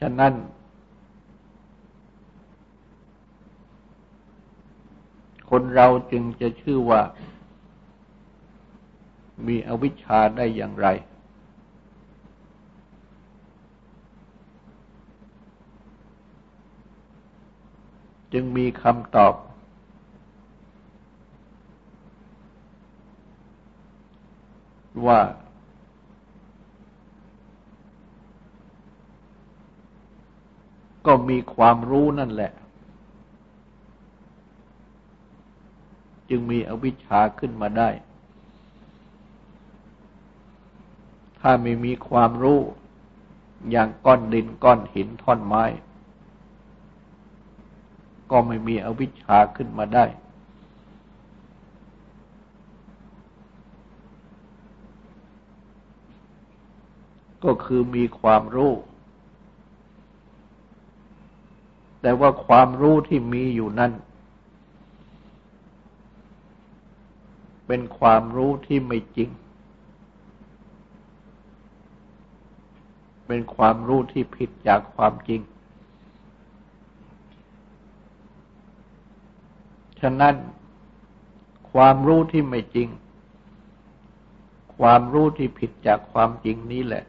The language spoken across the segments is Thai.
ฉะนั้น คนเราจึงจะชื่อว่า มีอวิชชาได้อย่างไร จึงมีคำตอบ ว่า ก็มีความรู้นั่นแหละ จึงมีอวิชชาขึ้นมาได้ ถ้าไม่มีความรู้ อย่างก้อนดินก้อนหินท่อนไม้ ก็ไม่มีอวิชชาขึ้นมาได้ก็คือมีความรู้ แต่ว่าความรู้ที่มีอยู่นั้น เป็นความรู้ที่ไม่จริง เป็นความรู้ที่ผิดจากความจริง ฉะนั้น ความรู้ที่ไม่จริง ความรู้ที่ผิดจากความจริงนี้แหละ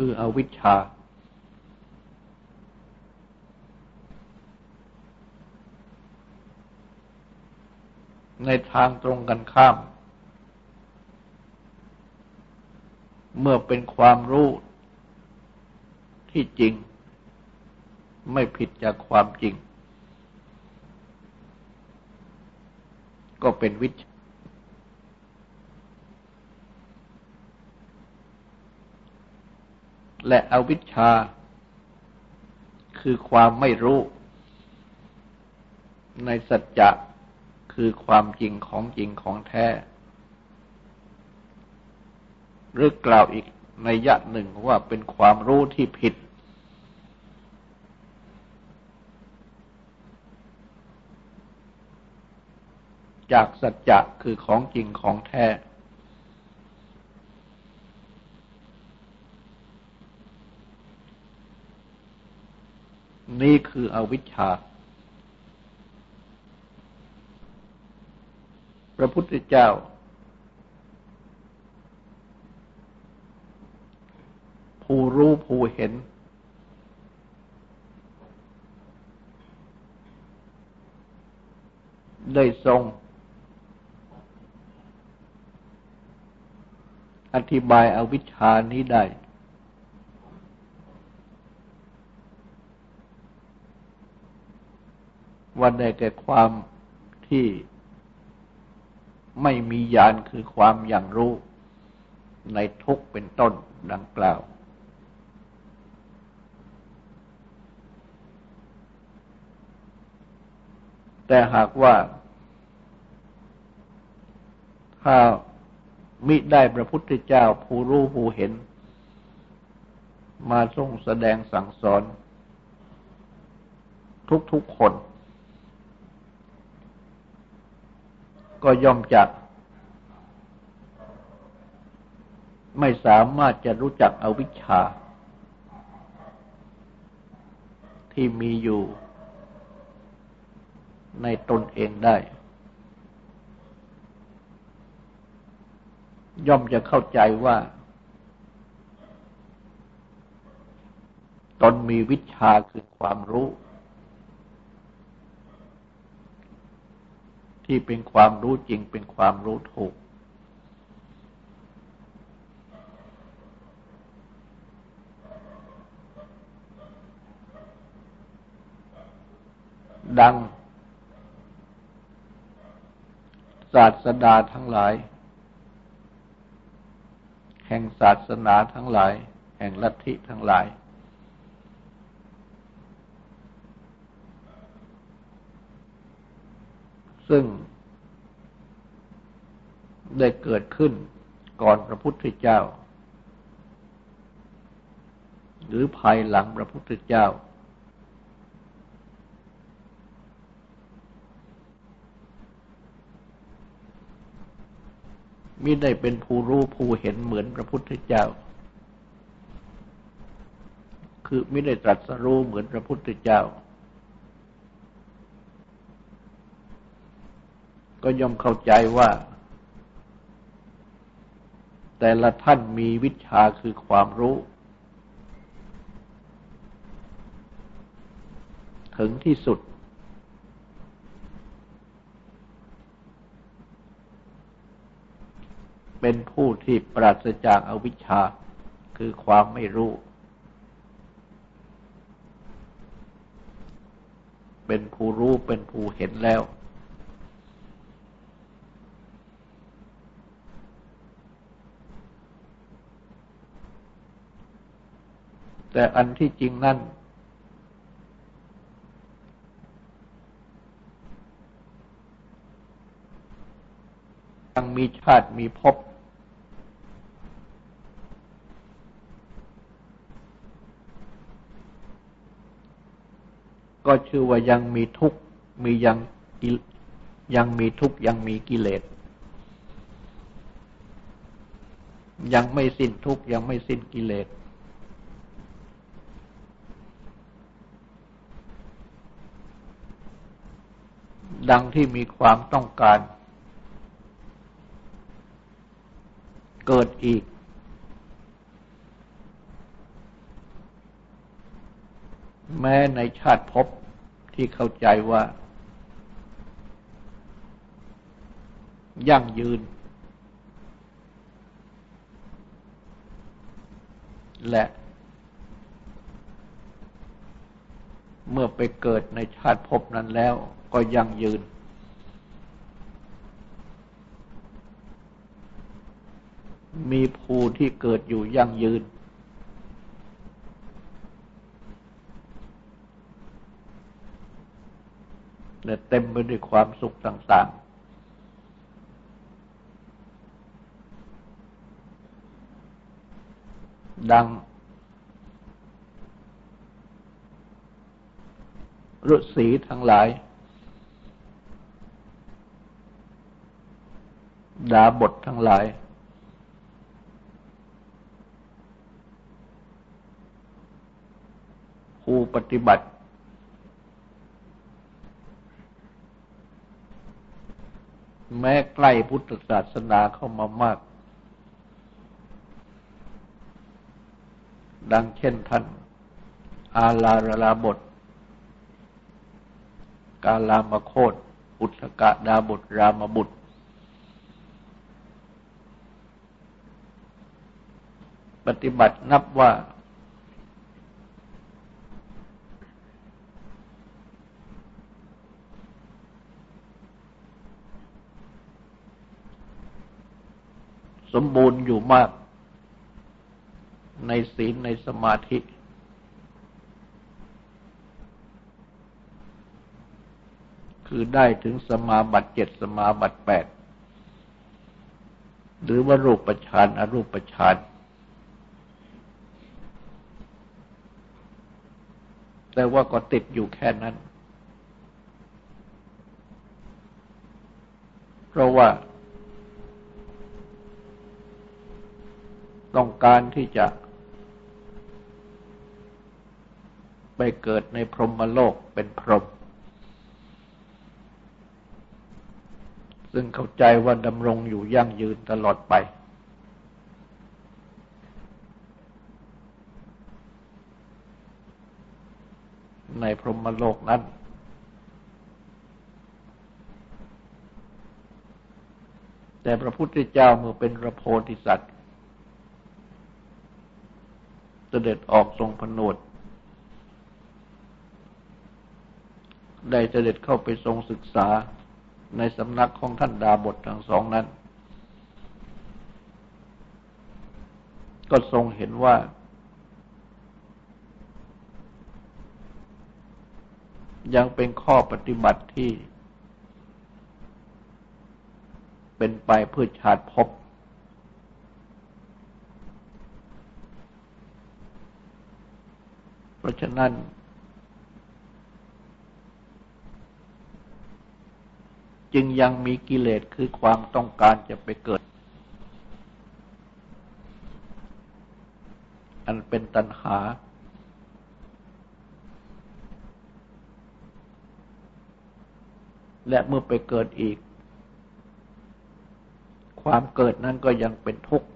คืออวิชชา ในทางตรงกันข้าม เมื่อเป็นความรู้ที่จริง ไม่ผิดจากความจริง ก็เป็นวิช และอวิชชา คือความไม่รู้ ในสัจจะคือความจริงของจริงของแท้ หรือกล่าวอีกในยะหนึ่งว่าเป็นความรู้ที่ผิด จากสัจจะคือของจริงของแท้ นี่คืออวิชชา พระพุทธเจ้า ผู้รู้ผู้เห็น ได้ทรง อธิบายอวิชชานี้ได้ ว่าได้แก่ความที่ไม่มีญาณคือความอย่างรู้ในทุกเป็นต้นดังกล่าว แต่หากว่า ถ้ามิได้พระพุทธเจ้าผู้รู้ผู้เห็น มาทรงแสดงสั่งสอน ทุกๆคน ก็ย่อมจะไม่สามารถจะรู้จักอวิชชา ที่มีอยู่ในตนเองได้ ย่อมจะเข้าใจว่า ตนมีวิชาคือความรู้ ที่เป็นความรู้จริงเป็นความรู้ถูก ดัง ศาสดาทั้งหลาย แห่งศาสนาทั้งหลาย แห่งลัทธิทั้งหลาย ซึ่งได้เกิดขึ้นก่อนพระพุทธเจ้า หรือภายหลังพระพุทธเจ้า มิได้เป็นผู้รู้ผู้เห็นเหมือนพระพุทธเจ้า คือไม่ได้ตรัสรู้เหมือนพระพุทธเจ้า ก็ย่อมเข้าใจว่า แต่ละท่านมีวิชาคือความรู้ ถึงที่สุด เป็นผู้ที่ปราศจากอาวิชชาคือความไม่รู้เป็นผู้รู้เป็นผู้เห็นแล้ว แต่อันที่จริงนั่น ยังมีชาติมีภพก็ชื่อว่ายังมีทุกข์มียังยังมีทุกข์ยังมีกิเลส ยังไม่สิ้นทุกข์ยังไม่สิ้นกิเลส ดังที่มีความต้องการ เกิดอีก แม้ในชาติภพที่เข้าใจว่า ยั่งยืน และเมื่อไปเกิดในชาติภพนั้นแล้ว ก็ยั่งยืน มีภูที่เกิดอยู่ยั่งยืน และเต็มไปด้วยความสุขต่าง ๆดังฤาษีทั้งหลาย ดาบททั้งหลาย ผู้ปฏิบัติ แม้ใกล้พุทธศาสนาเข้ามามาก ดังเช่นท่าน อาลาราลาบท กาลามโคตอุทกะดาบทรามบุตร ปฏิบัตินับว่า สมบูรณ์อยู่มาก ในศีลในสมาธิคือได้ถึงสมาบัติเจ็ดสมาบัติแปดหรือว่ารูปฌานอรูปฌาน แต่ว่าก็ติดอยู่แค่นั้น เพราะว่า ต้องการที่จะ ไปเกิดในพรหมโลกเป็นพรหมซึ่งเข้าใจว่าดำรงอยู่ยั่งยืนตลอดไป ในพรหมโลกนั้น แต่พระพุทธเจ้าเมื่อเป็นพระโพธิสัตว์ เสด็จออกทรงผนวดได้เสด็จเข้าไปทรงศึกษาในสำนักของท่านดาบททั้งสองนั้น ก็ทรงเห็นว่า ยังเป็นข้อปฏิบัติที่ เป็นไปเพื่อชาติภพราะฉะนั้น จึงยังมีกิเลสคือความต้องการจะไปเกิด อันเป็นตัณหา และเมื่อไปเกิดอีก ความเกิดนั้นก็ยังเป็นทุกข์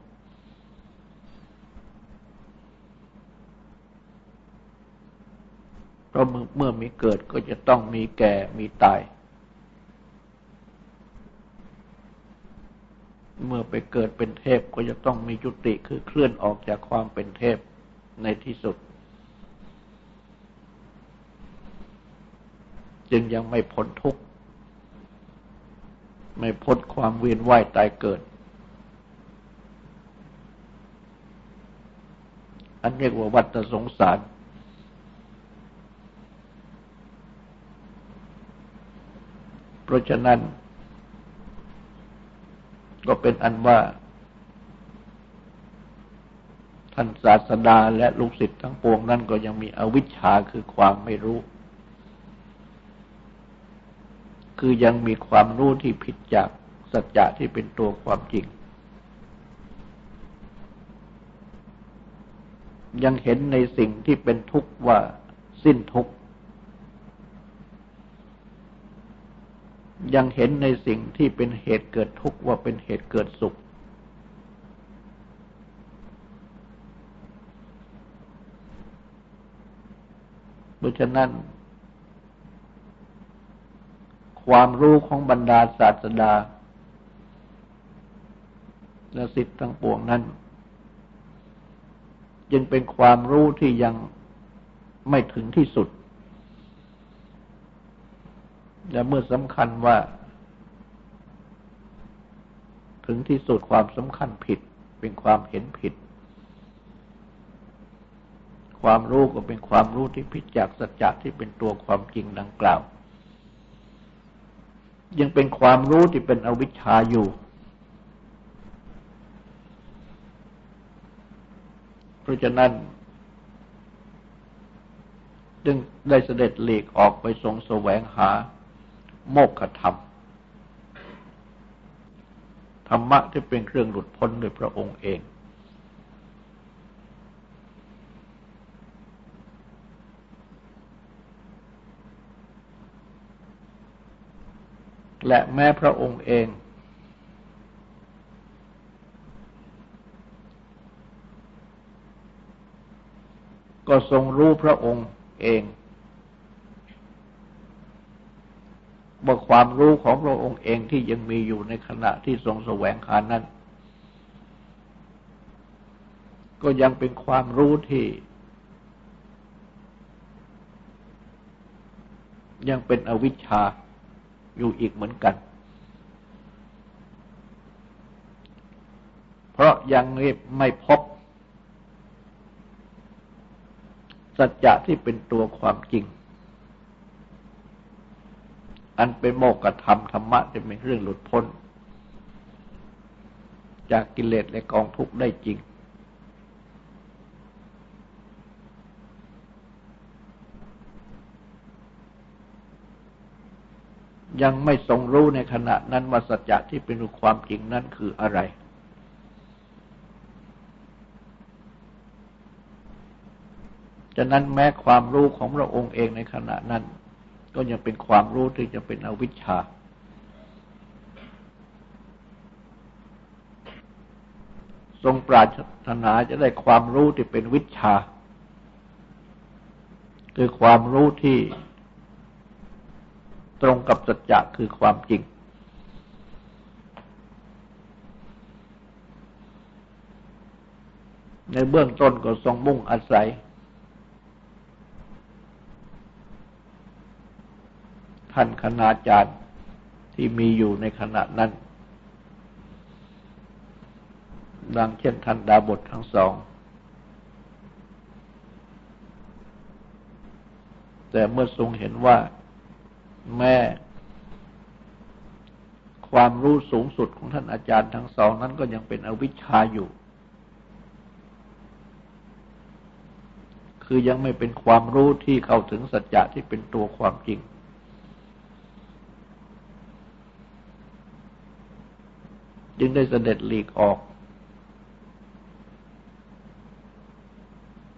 เพราะเมื่อมีเกิดก็จะต้องมีแก่มีตาย เมื่อไปเกิดเป็นเทพก็จะต้องมีจุติคือเคลื่อนออกจากความเป็นเทพในที่สุดจึงยังไม่พ้นทุกข์ ไม่พ้นความเวียนว่ายตายเกิด อันเรียกว่าวัฏสงสาร เพราะฉะนั้น ก็เป็นอันว่า ท่านศาสดาและลูกศิษย์ทั้งปวงนั้นก็ยังมีอวิชชาคือความไม่รู้ คือยังมีความรู้ที่ผิดจากสัจจะที่เป็นตัวความจริง ยังเห็นในสิ่งที่เป็นทุกข์ว่าสิ้นทุกข์ยังเห็นในสิ่งที่เป็นเหตุเกิดทุกข์ว่าเป็นเหตุเกิดสุข เพราะฉะนั้น ความรู้ของบรรดาศาสดา และสิทธิ์ทั้งปวงนั้น จึงเป็นความรู้ที่ยังไม่ถึงที่สุด และเมื่อสำคัญว่า ถึงที่สุดความสำคัญผิด เป็นความเห็นผิด ความรู้ก็เป็นความรู้ที่ผิดจากสัจจะที่เป็นตัวความจริงดังกล่าว ยังเป็นความรู้ที่เป็นอวิชชาอยู่ เพราะฉะนั้นจึงได้เสด็จหลีกออกไปทรงแสวงหา โมกขธรรม ธรรมะที่เป็นเครื่องหลุดพ้นโดยพระองค์เอง และแม้พระองค์เอง ก็ทรงรู้พระองค์เองว่าความรู้ของพระองค์เองที่ยังมีอยู่ในขณะที่ทรงแสวงหานั้น ก็ยังเป็นความรู้ที่ ยังเป็นอวิชชา อยู่อีกเหมือนกัน เพราะยังไม่พบ สัจจะที่เป็นตัวความจริง อันเป็นโมกธรรมธรรมะจะเป็นเรื่องหลุดพ้น จากกิเลสและกองทุกข์ได้จริง ยังไม่ทรงรู้ในขณะนั้นว่าสัจจะที่เป็นความจริงนั้นคืออะไร ฉะนั้นแม้ความรู้ของพระองค์เองในขณะนั้น ก็ยังเป็นความรู้ที่จะเป็นอวิชชา ทรงปรารถนาจะได้ความรู้ที่เป็นวิชา คือความรู้ที่ ตรงกับสัจจะคือความจริง ในเบื้องต้นก็ทรงมุ่งอาศัย ท่านคณาจารย์ที่มีอยู่ในขณะนั้น ดังเช่นท่านดาบททั้งสองแต่เมื่อทรงเห็นว่า แม้ความรู้สูงสุดของท่านอาจารย์ทั้งสองนั้นก็ยังเป็นอวิชชาอยู่ คือยังไม่เป็นความรู้ที่เข้าถึงสัจจะที่เป็นตัวความจริง จึงได้เสด็จหลีกออก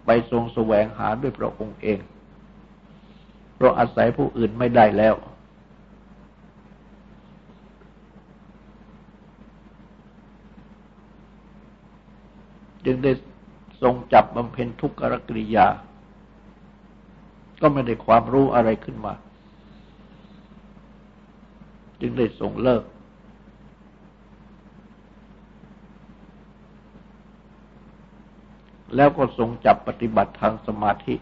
ไปทรงแสวงหาด้วยพระองค์เอง เราอาศัยผู้อื่นไม่ได้แล้ว จึงได้ทรงจับบำเพ็ญทุกขกริยา ก็ไม่ได้ความรู้อะไรขึ้นมา จึงได้ทรงเลิกแล้วก็ทรงจับปฏิบัติทางสมาธิ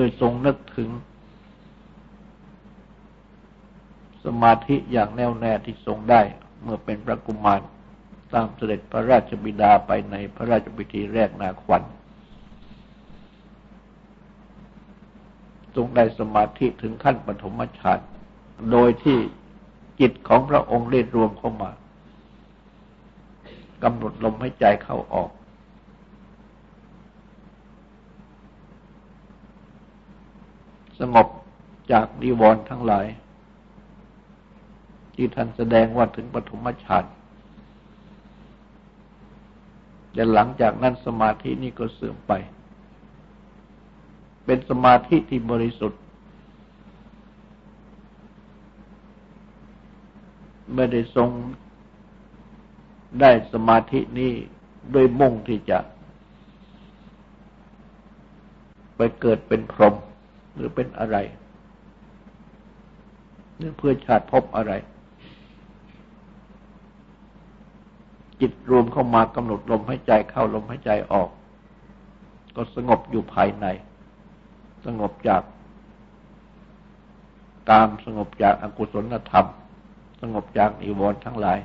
โดยทรงนึกถึง สมาธิอย่างแน่วแน่ที่ทรงได้ เมื่อเป็นพระกุมารตามเสด็จพระราชบิดาไปในพระราชพิธีแรกนาขวัญทรงได้สมาธิถึงขั้นปฐมฌาน โดยที่จิตของพระองค์เรียรวมเข้ามากำหนดลมให้ใจเข้าออก สงบจากนิวรณ์ทั้งหลาย ที่ท่านแสดงว่าถึงปฐมฌานแต่หลังจากนั้นสมาธินี้ก็เสื่อมไป เป็นสมาธิที่บริสุทธิ์ ไม่ได้ทรงได้สมาธินี้โดยมุ่งที่จะ ไปเกิดเป็นพรหม หรือเป็นอะไรหรือเพื่อชาติพบอะไร จิตรวมเข้ามากำหนดลมหายใจเข้าลมหายใจออก ก็สงบอยู่ภายใน สงบจากตามสงบจากอากุศลธรรม สงบจากนิวรทั้งหลาย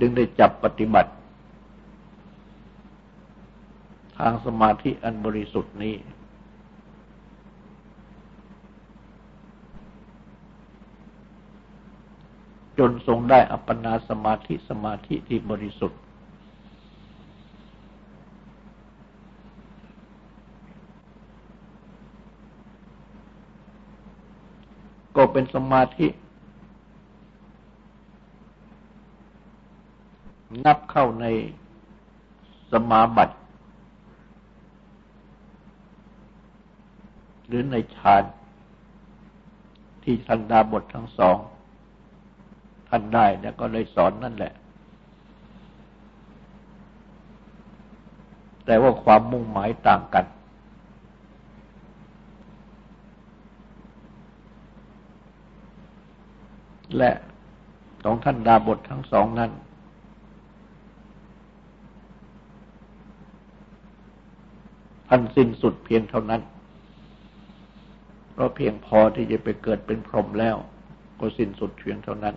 ดึงได้จับปฏิบัติ ทางสมาธิอันบริสุทธิ์นี้ จนทรงได้อัปปนาสมาธิสมาธิที่บริสุทธิ์ ก็เป็นสมาธิ นับเข้าในสมาบัติ รือในฌาน ที่ทันดาบททั้งสอง ท่านได้แล้วก็เลยสอนนั่นแหละ แต่ว่าความมุ่งหมายต่างกัน และของท่านดาบททั้งสองนั้นท่านสิ้นสุดเพียงเท่านั้น เพราะเพียงพอที่จะไปเกิดเป็นพรหมแล้ว ก็สิ้นสุดเพียงเท่านั้น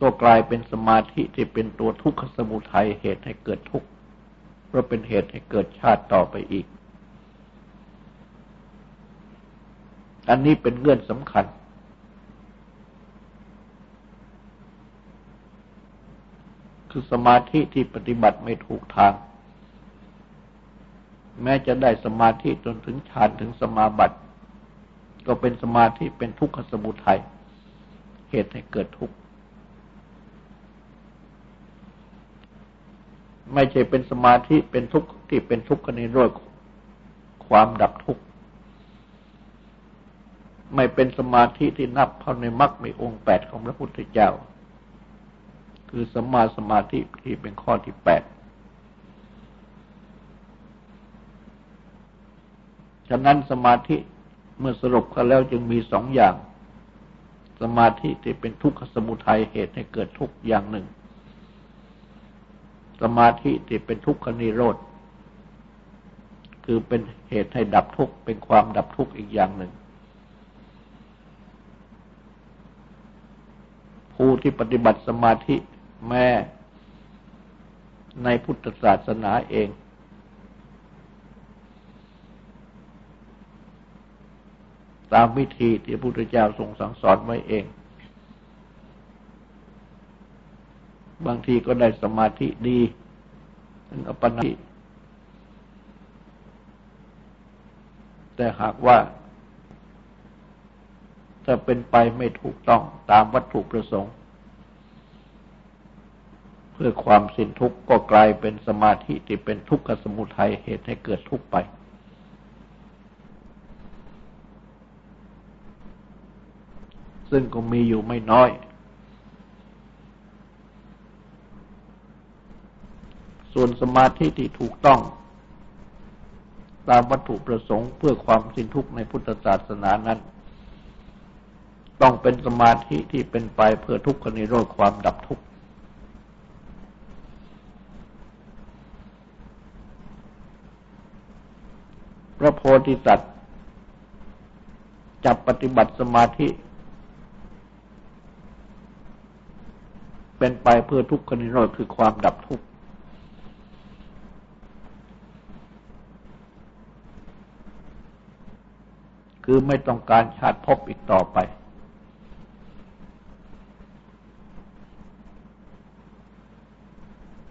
ก็กลายเป็นสมาธิที่เป็นตัวทุกขสมุทัยเหตุให้เกิดทุกข์เพราะเป็นเหตุให้เกิดชาติต่อไปอีก อันนี้เป็นเงื่อนสำคัญคือสมาธิที่ปฏิบัติไม่ถูกทาง แม้จะได้สมาธิจนถึงฌานถึงสมาบัติ ก็เป็นสมาธิเป็นทุกขสมุทัยเหตุให้เกิดทุกข์ไม่ใช่เป็นสมาธิเป็นทุกข์ที่เป็นทุกข์กันในโรยความดับทุกข์ไม่เป็นสมาธิที่นับเข้าในมรรคในองค์แปดของพระพุทธเจ้า คือสมาสมาธิที่เป็นข้อที่แปด ฉะนั้นสมาธิเมื่อสรุปกันแล้วจึงมีสองอย่าง สมาธิที่เป็นทุกขสมุทัยเหตุให้เกิดทุกข์อย่างหนึ่ง สมาธิที่เป็นทุกขนิโรธคือเป็นเหตุให้ดับทุกข์เป็นความดับทุกข์อีกอย่างหนึ่ง ผู้ที่ปฏิบัติสมาธิแม้ในพุทธศาสนาเอง ตามวิธีที่พระพุทธเจ้าทรงสั่งสอนไว้เอง บางทีก็ได้สมาธิดีถึงอัปปนาแต่หากว่า ถ้าเป็นไปไม่ถูกต้องตามวัตถุประสงค์คพื่อความสิ้นทุกข์ก็กลายเป็นสมาธิที่เป็นทุกขสมุทัยเหตุให้เกิดทุกข์ไป ซึ่งก็มีอยู่ไม่น้อย ส่วนสมาธิที่ถูกต้อง ตามวัตถุประสงค์เพื่อความสิ้นทุกข์ในพุทธศาสนานั้น ต้องเป็นสมาธิที่เป็นไปเพื่อทุกขนิโรธความดับทุกข์พระโพธิสัตว์จับปฏิบัติสมาธิ เป็นไปเพื่อทุกขนิโรธคือความดับทุกข์คือไม่ต้องการชาติพบอีกต่อไป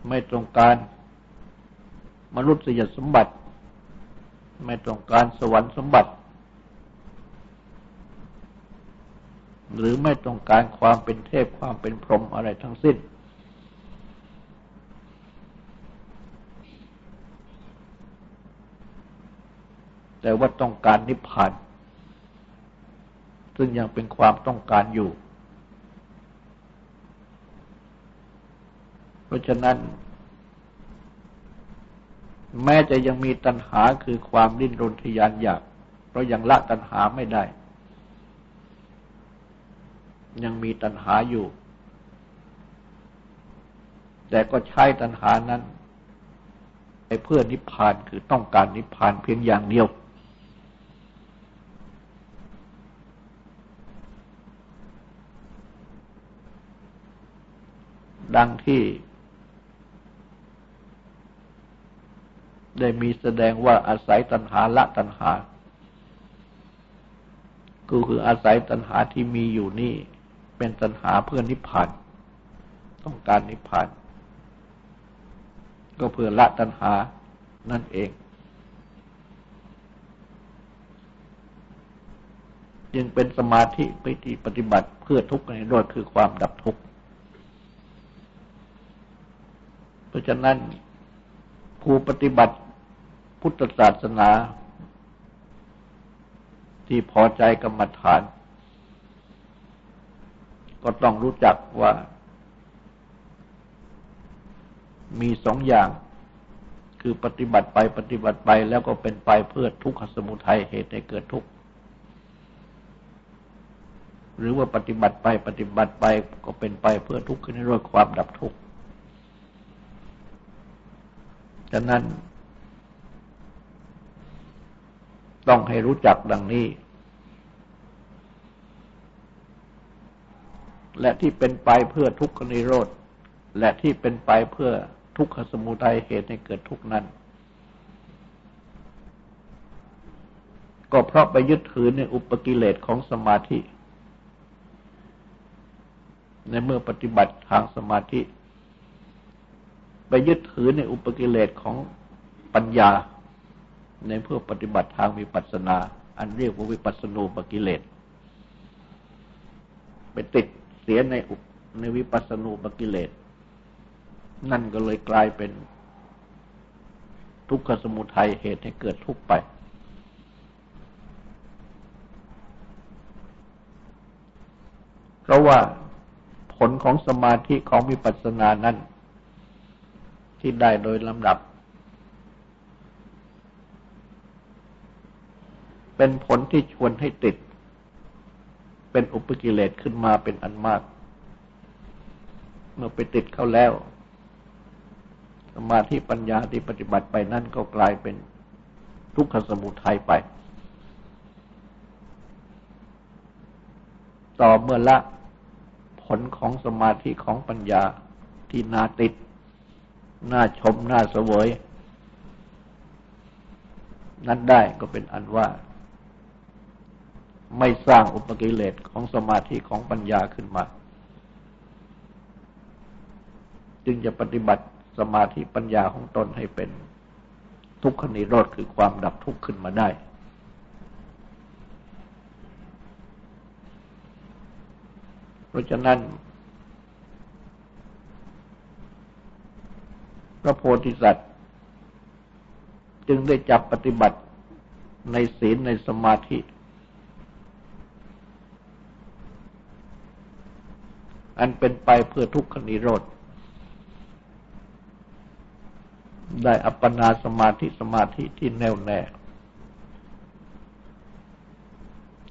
ไม่ต้องการมนุษยสมบัติ ไม่ต้องการสวรรค์สมบัติ หรือไม่ต้องการความเป็นเทพความเป็นพรหมอะไรทั้งสิ้น แต่ว่าต้องการนิพพาน ซึ่งยังเป็นความต้องการอยู่ เพราะฉะนั้น แม้จะยังมีตัณหาคือความดิ้นรนทยานอยาก เพราะยังละตัณหาไม่ได้ ยังมีตัณหาอยู่ แต่ก็ใช้ตัณหานั้นไปเพื่อนิพพานคือต้องการนิพพานเพียงอย่างเดียว ดังที่ ได้มีแสดงว่าอาศัยตัณหาละตัณหาก็คืออาศัยตัณหาที่มีอยู่นี่ เป็นตัณหาเพื่อนิพพาน ต้องการนิพพาน ก็เพื่อละตัณหานั่นเอง จึงเป็นสมาธิปิฏิปฏิบัติเพื่อทุกข์ในโลกคือความดับทุกข์เพราะฉะนั้นผู้ปฏิบัติพุทธศาสนา ที่พอใจกรรมฐาน ก็ต้องรู้จักว่า มีสองอย่าง คือปฏิบัติไปปฏิบัติไปแล้วก็เป็นไปเพื่อทุกขสมุทัยเหตุให้เกิดทุกข์หรือว่าปฏิบัติไปปฏิบัติไปก็เป็นไปเพื่อทุกข์ขึ้นในรถความดับทุกข์ฉะนั้น ต้องให้รู้จักดังนี้ และที่เป็นไปเพื่อทุกขนิโรธ และที่เป็นไปเพื่อทุกขสมุทัยเหตุให้เกิดทุกนั้น ก็เพราะไปยึดถือในอุปกิเลสของสมาธิ ในเมื่อปฏิบัติทางสมาธิ ไปยึดถือในอุปกิเลสของปัญญา ในเพื่อปฏิบัติทางวิปัสสนา อันเรียกว่าวิปัสสนูปกิเลส ไปติด สียในอุในวิปัสสนูปกิเลส นั่นก็เลยกลายเป็นทุกขสมุทัยเหตุให้เกิดทุกข์ไป เพราะว่าผลของสมาธิของวิปัสสนานั้น ที่ได้โดยลำดับ เป็นผลที่ชวนให้ติด เป็นอุปกิเลสขึ้นมาเป็นอันมาก เมื่อไปติดเข้าแล้ว สมาธิปัญญาที่ปฏิบัติไปนั่นก็กลายเป็นทุกขสมุทัยไป ต่อเมื่อละผลของสมาธิของปัญญาที่น่าติด น่าชม น่าเสวย นั้นได้ก็เป็นอันว่า ไม่สร้างอุปกิเลสของสมาธิของปัญญาขึ้นมา จึงจะปฏิบัติสมาธิปัญญาของตนให้เป็นทุกขนิโรธคือความดับทุกข์ขึ้นมาได้ เพราะฉะนั้น พระโพธิสัตว์ จึงได้จับปฏิบัติในศีลในสมาธิ อันเป็นไปเพื่อทุกขนิโรธ ได้อัปปนาสมาธิสมาธิที่แน่วแน่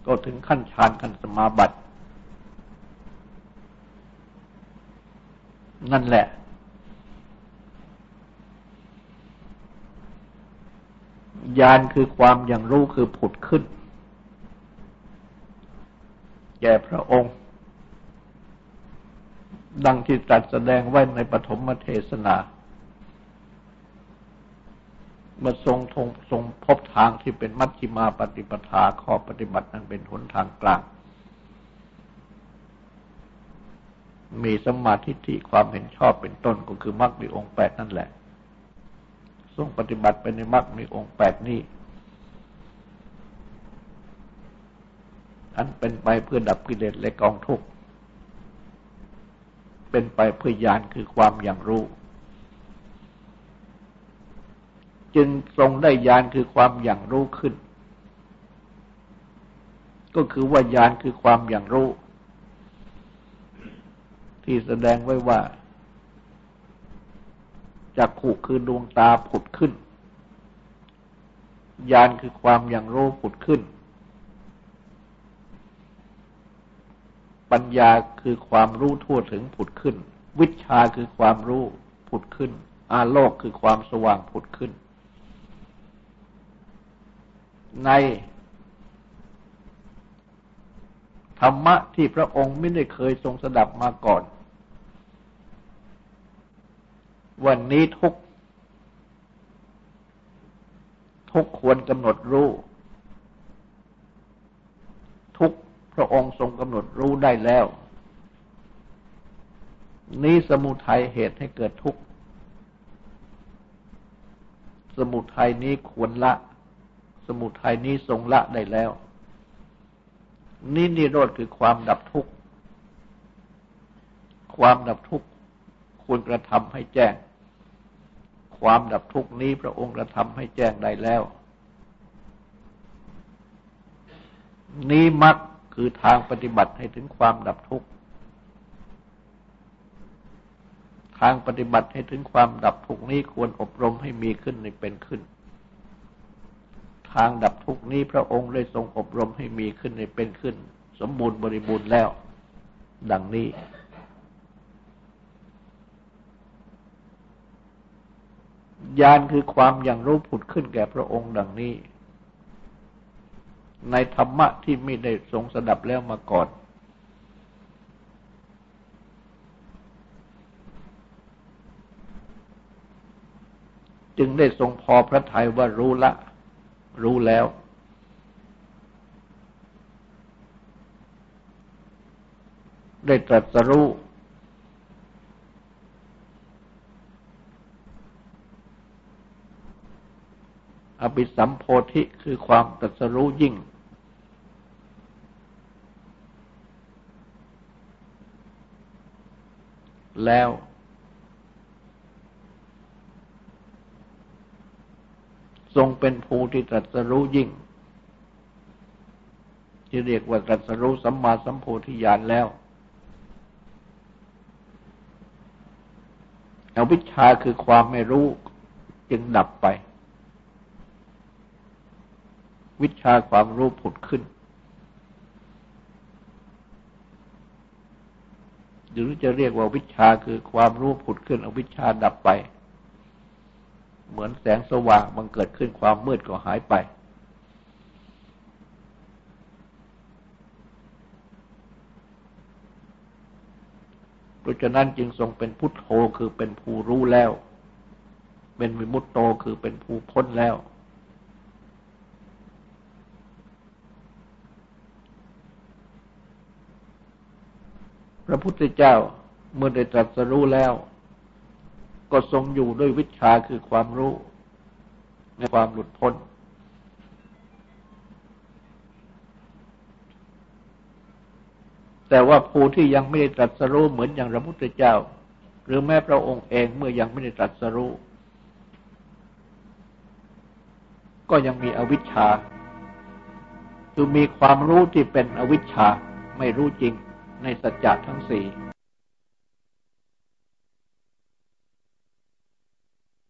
ก็ถึงขั้นฌานขั้นสมาบัติ นั่นแหละ ญาณคือความอย่างรู้คือผุดขึ้น แก่พระองค์ ดังที่ตรัสแสดงไว้ในปฐมเทศนาเมื่อทรงทงทรงพบทางที่เป็นมัชฌิมาปฏิปทาข้อปฏิบัตินั้นเป็นหนทางกลาง มีสมาธิที่ความเห็นชอบเป็นต้นก็คือมรรคมีองค์แปดนั่นแหละ ทรงปฏิบัติไปในมรรคมีองค์แปดนี้อันเป็นไปเพื่อดับกิเลสและกองทุกข์ เป็นไปเพื่อญาณคือความอย่างรู้ จึงทรงได้ญาณคือความอย่างรู้ขึ้น ก็คือว่าญาณคือความอย่างรู้ ที่แสดงไว้ว่าจักขุคือดวงตาผุดขึ้นญาณคือความอย่างรู้ผุดขึ้น ปัญญาคือความรู้ทั่วถึงผุดขึ้น วิชาคือความรู้ผุดขึ้น อาโลกคือความสว่างผุดขึ้น ในธรรมะที่พระองค์ไม่ได้เคยทรงสดับมาก่อน วันนี้ทุก ทุกควรกำหนดรู้ ทุกพ ระองค์ทรงกำหนดรู้ได้แล้ว นี้สมุทัยเหตุให้เกิดทุกข์ สมุทัยนี้ควรละ สมุทัยนี้ทรงละได้แล้ว นี่นิโรธคือความดับทุกข์ ความดับทุกข์ควรกระทำให้แจ้ง ความดับทุกข์นี้พระองค์กระทำให้แจ้งได้แล้ว นี้มัก คือทางปฏิบัติให้ถึงความดับทุกข์ ทางปฏิบัติให้ถึงความดับทุกข์นี้ควรอบรมให้มีขึ้นในเป็นขึ้น ทางดับทุกข์นี้พระองค์ได้ทรงอบรมให้มีขึ้นในเป็นขึ้น สมบูรณ์บริบูรณ์แล้ว ดังนี้ ญาณคือความอย่างรู้ผุดขึ้นแก่พระองค์ดังนี้ ในธรรมะที่ไม่ได้ทรงสดับแล้วมาก่อน จึงได้ทรงพอพระทัยว่ารู้ละ รู้แล้ว ได้ตรัสรู้ อภิสัมโพธิคือความตรัสรู้ยิ่ง แล้ว ทรงเป็นภูที่ตรัสรู้ยิ่ง ที่เรียกว่าตรัสรู้สัมมาสัมโพธิญาณแล้วอวิชชาคือความไม่รู้จึงดับไป วิชาความรู้ผุดขึ้น หรือจะเรียกว่าวิชาคือความรู้ผุดขึ้น อวิชาดับไป เหมือนแสงสว่างมันเกิดขึ้นความมืดก็หายไป เพราะฉะนั้นจึงทรงเป็นพุทโธคือเป็นผู้รู้แล้ว เป็นวิมุตโตคือเป็นผู้พ้นแล้ว พระพุทธเจ้าเมื่อได้ตรัสรู้แล้ว ก็ทรงอยู่ด้วยวิชาคือความรู้ ในความหลุดพ้น แต่ว่าผู้ที่ยังไม่ได้ตรัสรู้เหมือนอย่างพระพุทธเจ้า หรือแม้พระองค์เองเมื่อยังไม่ได้ตรัสรู้ก็ยังมีอวิชชา คือมีความรู้ที่เป็นอวิชชา ไม่รู้จริง ในสัจจะทั้งสี่